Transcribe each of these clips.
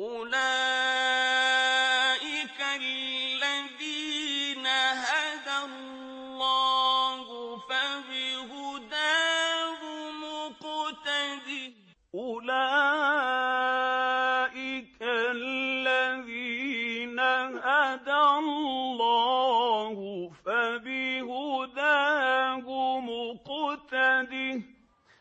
أُولَٰئِكَ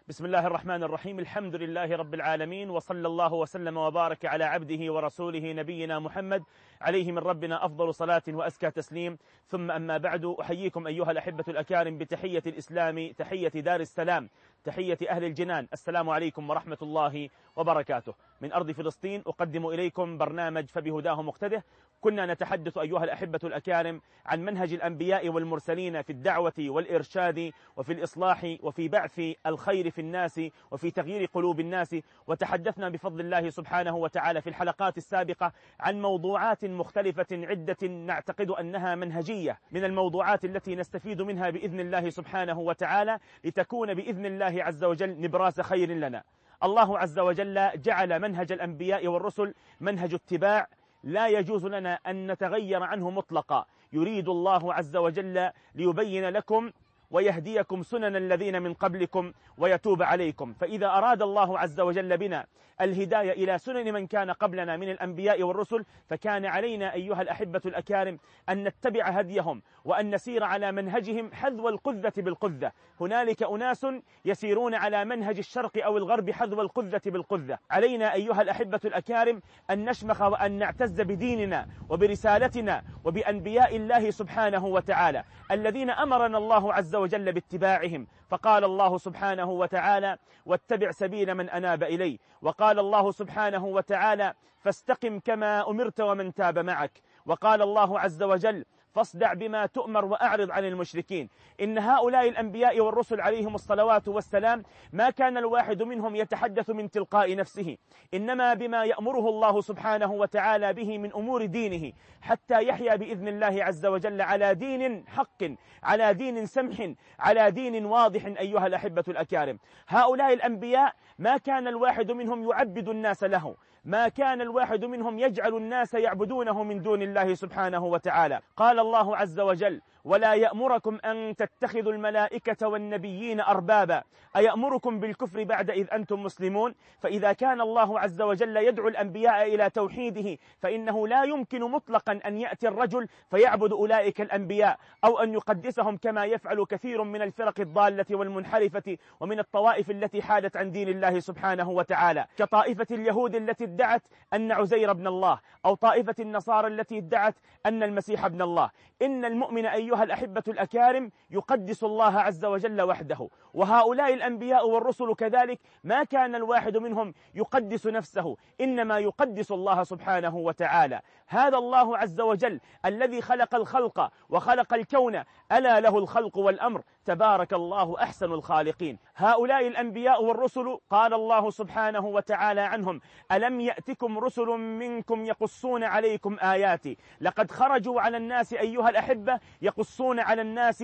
بسم الله الرحمن الرحيم الحمد لله رب العالمين وصلى الله وسلم وبارك على عبده ورسوله نبينا محمد عليه من ربنا أفضل صلاة وأزكى تسليم ثم أما بعد أحييكم أيها الأحبة الأكارم بتحية الإسلام تحية دار السلام تحية أهل الجنان السلام عليكم ورحمة الله وبركاته. من أرض فلسطين أقدم إليكم برنامج فبهداه مقتده. كنا نتحدث أيها الأحبة الأكارم عن منهج الأنبياء والمرسلين في الدعوة والإرشاد وفي الإصلاح وفي بعث الخير في الناس وفي تغيير قلوب الناس. وتحدثنا بفضل الله سبحانه وتعالى في الحلقات السابقة عن موضوعات مختلفة عدة نعتقد أنها منهجية. من الموضوعات التي نستفيد منها بإذن الله سبحانه وتعالى لتكون بإذن الله عز وجل نبراس خير لنا. الله عز وجل جعل منهج الأنبياء والرسل منهج اتباع. لا يجوز لنا أن نتغير عنه مطلقا. يريد الله عز وجل ليبين لكم ويهديكم سنن الذين من قبلكم ويتوب عليكم. فإذا أراد الله عز وجل بنا الهداية إلى سنن من كان قبلنا من الأنبياء والرسل فكان علينا أيها الأحبة الأكارم أن نتبع هديهم وأن نسير على منهجهم حذو القذة بالقذة. هنالك أناس يسيرون على منهج الشرق أو الغرب حذو القذة بالقذة. علينا أيها الأحبة الأكارم أن نشمخ وأن نعتز بديننا وبرسالتنا وبأنبياء الله سبحانه وتعالى. الذين أمرنا الله عز وجل باتباعهم. فقال الله سبحانه وتعالى واتبع سبيل من أناب إلي. وقال الله سبحانه وتعالى فاستقم كما أمرت ومن تاب معك. وقال الله عز وجل فاصدع بما تؤمر وأعرض عن المشركين. إن هؤلاء الأنبياء والرسل عليهم الصلوات والسلام ما كان الواحد منهم يتحدث من تلقاء نفسه إنما بما يأمره الله سبحانه وتعالى به من أمور دينه حتى يحيا بإذن الله عز وجل على دين حق على دين سمح على دين واضح أيها الأحبة الأكارم. هؤلاء الأنبياء ما كان الواحد منهم يعبد الناس له ما كان الواحد منهم يجعل الناس يعبدونه من دون الله سبحانه وتعالى. قال الله عز وجل ولا يأمركم أن تتخذوا الملائكة والنبيين أربابا. أيأمركم بالكفر بعد إذ أنتم مسلمون؟ فإذا كان الله عز وجل يدعو الأنبياء إلى توحيده فإنه لا يمكن مطلقا أن يأتي الرجل فيعبد أولئك الأنبياء أو أن يقدسهم كما يفعل كثير من الفرق الضالة والمنحرفة ومن الطوائف التي حادت عن دين الله سبحانه وتعالى. كطائفة اليهود التي ادعت أن عزير ابن الله أو طائفة النصارى التي ادعت أن المسيح ابن الله. إن المؤمن أيها الأحبة الأكارم يقدس الله عز وجل وحده. وهؤلاء الأنبياء والرسل كذلك ما كان الواحد منهم يقدس نفسه إنما يقدس الله سبحانه وتعالى. هذا الله عز وجل الذي خلق الخلق وخلق الكون. ألا له الخلق والأمر. تبارك الله أحسن الخالقين. هؤلاء الأنبياء والرسل قال الله سبحانه وتعالى عنهم ألم يأتكم رسل منكم يقصون عليكم آياتي؟ لقد خرجوا على الناس أيها الأحبة يقصون على الناس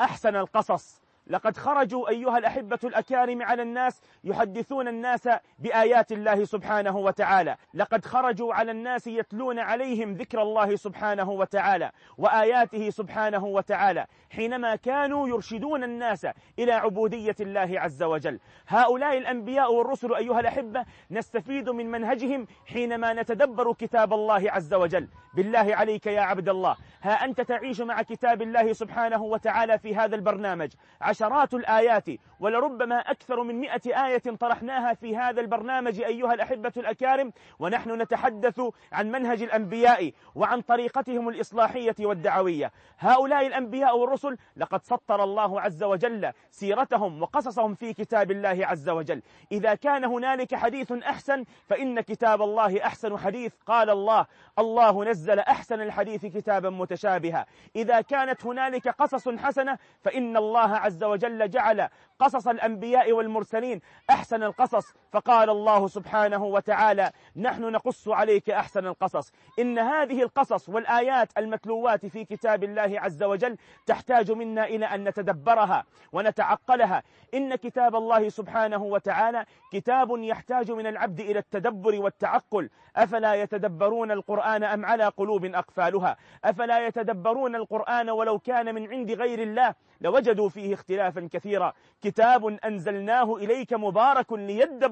أحسن القصص. لقد خرجوا أيها الأحبة الأكارم على الناس يحدثون الناس بآيات الله سبحانه وتعالى. لقد خرجوا على الناس يتلون عليهم ذكر الله سبحانه وتعالى وآياته سبحانه وتعالى حينما كانوا يرشدون الناس إلى عبودية الله عز وجل. هؤلاء الأنبياء والرسل أيها الأحبة نستفيد من منهجهم حينما نتدبر كتاب الله عز وجل. بالله عليك يا عبد الله. ها أنت تعيش مع كتاب الله سبحانه وتعالى في هذا البرنامج. عشرات الآيات ولربما أكثر من مئة آية طرحناها في هذا البرنامج أيها الأحبة الأكارم. ونحن نتحدث عن منهج الأنبياء وعن طريقتهم الإصلاحية والدعوية. هؤلاء الأنبياء والرسل لقد سطر الله عز وجل سيرتهم وقصصهم في كتاب الله عز وجل. إذا كان هنالك حديث أحسن فإن كتاب الله أحسن حديث. قال الله الله نزل أحسن الحديث كتابا متشابها إذا كانت هنالك قصص حسنة فإن الله عز وجل جعل قصص الأنبياء والمرسلين أحسن القصص. فقال الله سبحانه وتعالى نحن نقص عليك أحسن القصص. إن هذه القصص والآيات المتلوات في كتاب الله عز وجل تحتاج منا إلى أن نتدبرها ونتعقلها. إن كتاب الله سبحانه وتعالى كتاب يحتاج من العبد إلى التدبر والتعقل. أفلا يتدبرون القرآن أم على قلوب أقفالها؟ أفلا يتدبرون القرآن ولو كان من عند غير الله؟ لوجدوا فيه اختلافا كثيرا. كتاب أنزلناه إليك مبارك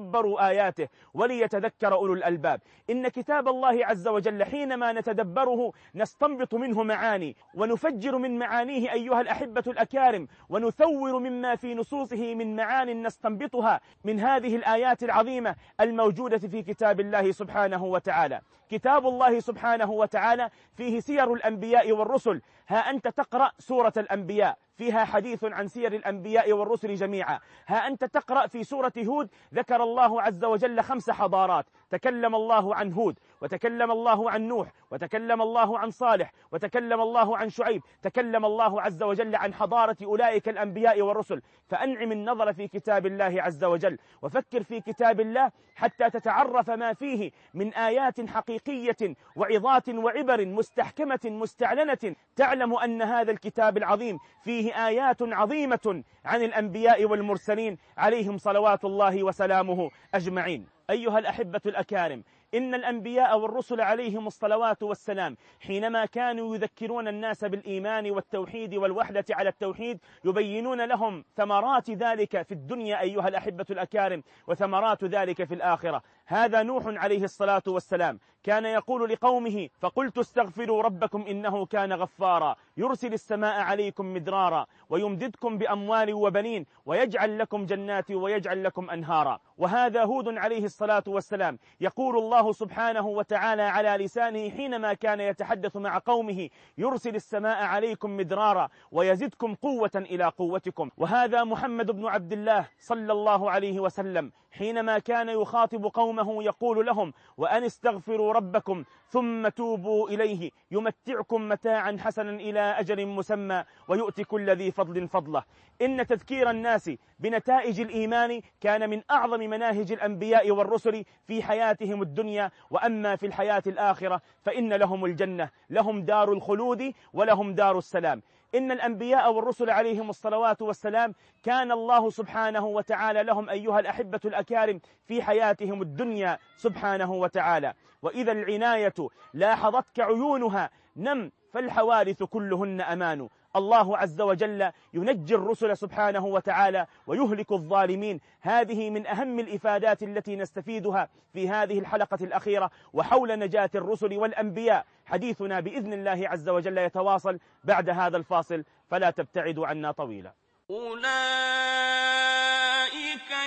ليدبروا آياته وليتذكر أولو الألباب. إن كتاب الله عز وجل حينما نتدبره نستنبط منه معاني ونفجر من معانيه أيها الأحبة الأكارم ونثور مما في نصوصه من معان نستنبطها من هذه الآيات العظيمة الموجودة في كتاب الله سبحانه وتعالى. كتاب الله سبحانه وتعالى فيه سير الأنبياء والرسل. ها أنت تقرأ سورة الأنبياء. فيها حديث عن سير الأنبياء والرسل جميعا. ها أنت تقرأ في سورة هود ذكر الله عز وجل خمس حضارات. تكلم الله عن هود وتكلم الله عن نوح وتكلم الله عن صالح وتكلم الله عن شعيب تكلم الله عز وجل عن حضارة أولئك الأنبياء والرسل. فأنعم النظر في كتاب الله عز وجل وفكر في كتاب الله حتى تتعرف ما فيه من آيات حقيقية وعظات وعبر مستحكمة مستعلنة. تعلم أن هذا الكتاب العظيم فيه آيات عظيمة عن الأنبياء والمرسلين عليهم صلوات الله وسلامه أجمعين. أيها الأحبة الأكارم إن الأنبياء والرسل عليهم الصلوات والسلام حينما كانوا يذكرون الناس بالإيمان والتوحيد والوحدة على التوحيد يبينون لهم ثمرات ذلك في الدنيا أيها الأحبة الأكارم وثمرات ذلك في الآخرة. هذا نوح عليه الصلاة والسلام كان يقول لقومه فقلت استغفروا ربكم إنه كان غفارا. يرسل السماء عليكم مدرارا ويمددكم بأموال وبنين ويجعل لكم جنات ويجعل لكم أنهارا. وهذا هود عليه الصلاة والسلام. يقول الله سبحانه وتعالى على لسانه حينما كان يتحدث مع قومه يرسل السماء عليكم مدرارا ويزدكم قوة إلى قوتكم. وهذا محمد بن عبد الله صلى الله عليه وسلم. حينما كان يخاطب قومه يقول لهم وأن استغفروا ربكم ثم توبوا إليه يمتعكم متاعا حسنا إلى أجل مسمى ويؤتي كل ذي فضل فضله. إن تذكير الناس بنتائج الإيمان كان من أعظم مناهج الأنبياء والرسل في حياتهم الدنيا وأما في الحياة الآخرة فإن لهم الجنة لهم دار الخلود ولهم دار السلام. إن الأنبياء والرسل عليهم الصلوات والسلام كان الله سبحانه وتعالى لهم أيها الأحبة الأكارم في حياتهم الدنيا سبحانه وتعالى. وإذا العناية لاحظتك عيونها نم فالحوادث كلهن أمان. الله عز وجل ينجي الرسل سبحانه وتعالى ويهلك الظالمين. هذه من أهم الإفادات التي نستفيدها في هذه الحلقة الأخيرة. وحول نجاة الرسل والأنبياء حديثنا بإذن الله عز وجل يتواصل بعد هذا الفاصل. فلا تبتعدوا عنا طويلا. أولئك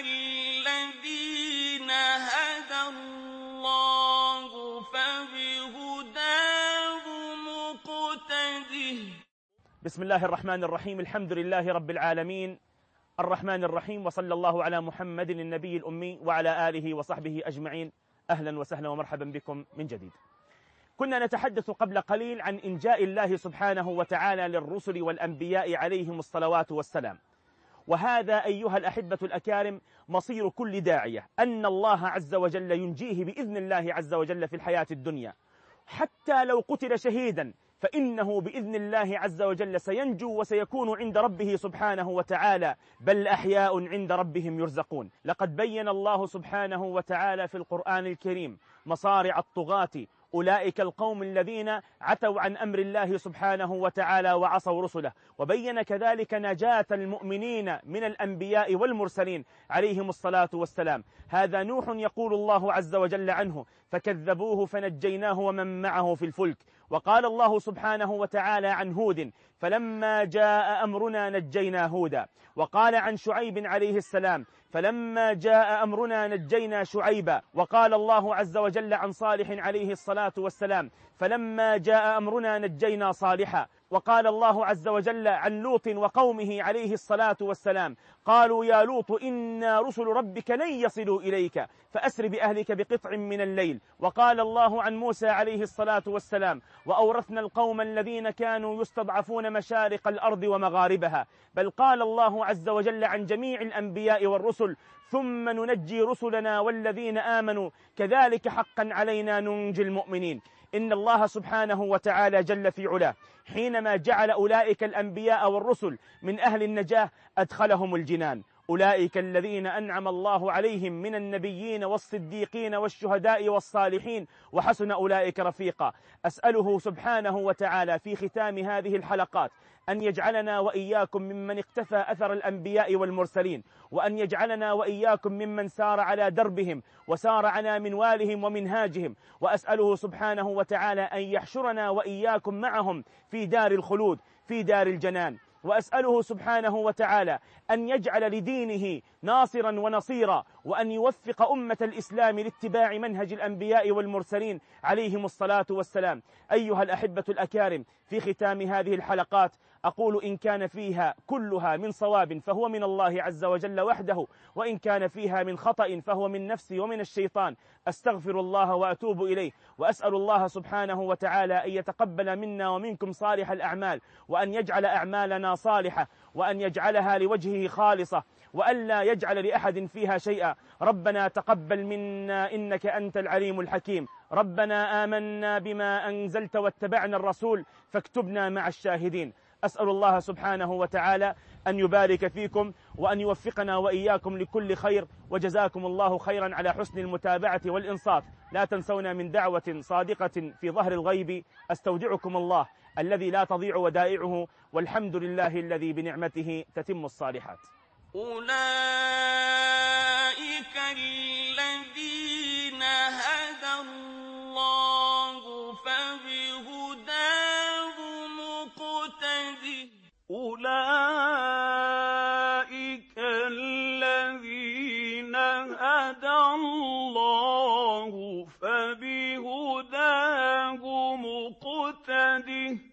الذين هدى الله بسم الله الرحمن الرحيم الحمد لله رب العالمين الرحمن الرحيم وصلى الله على محمد النبي الأمي وعلى آله وصحبه أجمعين أهلا وسهلا ومرحبا بكم من جديد كنا نتحدث قبل قليل عن إنجاء الله سبحانه وتعالى للرسل والأنبياء عليهم الصلوات والسلام وهذا أيها الأحبة الأكارم مصير كل داعية أن الله عز وجل ينجيه بإذن الله عز وجل في الحياة الدنيا حتى لو قتل شهيدا فإنه بإذن الله عز وجل سينجو وسيكون عند ربه سبحانه وتعالى بل أحياء عند ربهم يرزقون. لقد بين الله سبحانه وتعالى في القرآن الكريم مصارع الطغاة أولئك القوم الذين عتوا عن أمر الله سبحانه وتعالى وعصوا رسله. وبين كذلك نجاة المؤمنين من الأنبياء والمرسلين عليهم الصلاة والسلام. هذا نوح يقول الله عز وجل عنه فكذبوه فنجيناه ومن معه في الفلك. وقال الله سبحانه وتعالى عن هود فلما جاء أمرنا نجينا هودا. وقال عن شعيب عليه السلام فلما جاء أمرنا نجينا شعيبا وقال الله عز وجل عن صالح عليه الصلاة والسلام فلما جاء أمرنا نجينا صالحا. وقال الله عز وجل عن لوط وقومه عليه الصلاة والسلام قالوا يا لوط إنا رسل ربك لن يصلوا إليك فأسر بأهلك بقطع من الليل. وقال الله عن موسى عليه الصلاة والسلام وأورثنا القوم الذين كانوا يستضعفون مشارق الأرض ومغاربها. بل قال الله عز وجل عن جميع الأنبياء والرسل ثم ننجي رسلنا والذين آمنوا كذلك حقا علينا ننجي المؤمنين. إن الله سبحانه وتعالى جل في علاه. حينما جعل أولئك الأنبياء والرسل من أهل النجاة أدخلهم الجنان. أولئك الذين أنعم الله عليهم من النبيين والصديقين والشهداء والصالحين وحسن أولئك رفيقا. أسأله سبحانه وتعالى في ختام هذه الحلقات أن يجعلنا وإياكم ممن اقتفى أثر الأنبياء والمرسلين وأن يجعلنا وإياكم ممن سار على دربهم وسار على منوالهم ومنهاجهم. وأسأله سبحانه وتعالى أن يحشرنا وإياكم معهم في دار الخلود في دار الجنان. وأسأله سبحانه وتعالى أن يجعل لدينه ناصرا ونصيرا وأن يوفق أمة الإسلام لاتباع منهج الأنبياء والمرسلين عليهم الصلاة والسلام. أيها الأحبة الأكارم في ختام هذه الحلقات أقول إن كان فيها كلها من صواب فهو من الله عز وجل وحده وإن كان فيها من خطأ فهو من نفسي ومن الشيطان. أستغفر الله وأتوب إليه وأسأل الله سبحانه وتعالى أن يتقبل منا ومنكم صالح الأعمال وأن يجعل أعمالنا صالحة وأن يجعلها لوجهه خالصة وألا يجعل لأحد فيها شيئا. ربنا تقبل منا إنك أنت العليم الحكيم. ربنا آمنا بما أنزلت واتبعنا الرسول فاكتبنا مع الشاهدين. أسأل الله سبحانه وتعالى أن يبارك فيكم وأن يوفقنا وإياكم لكل خير وجزاكم الله خيرا على حسن المتابعة والإنصات. لا تنسونا من دعوة صادقة في ظهر الغيب. أستودعكم الله الذي لا تضيع ودائعه. والحمد لله الذي بنعمته تتم الصالحات. أولئك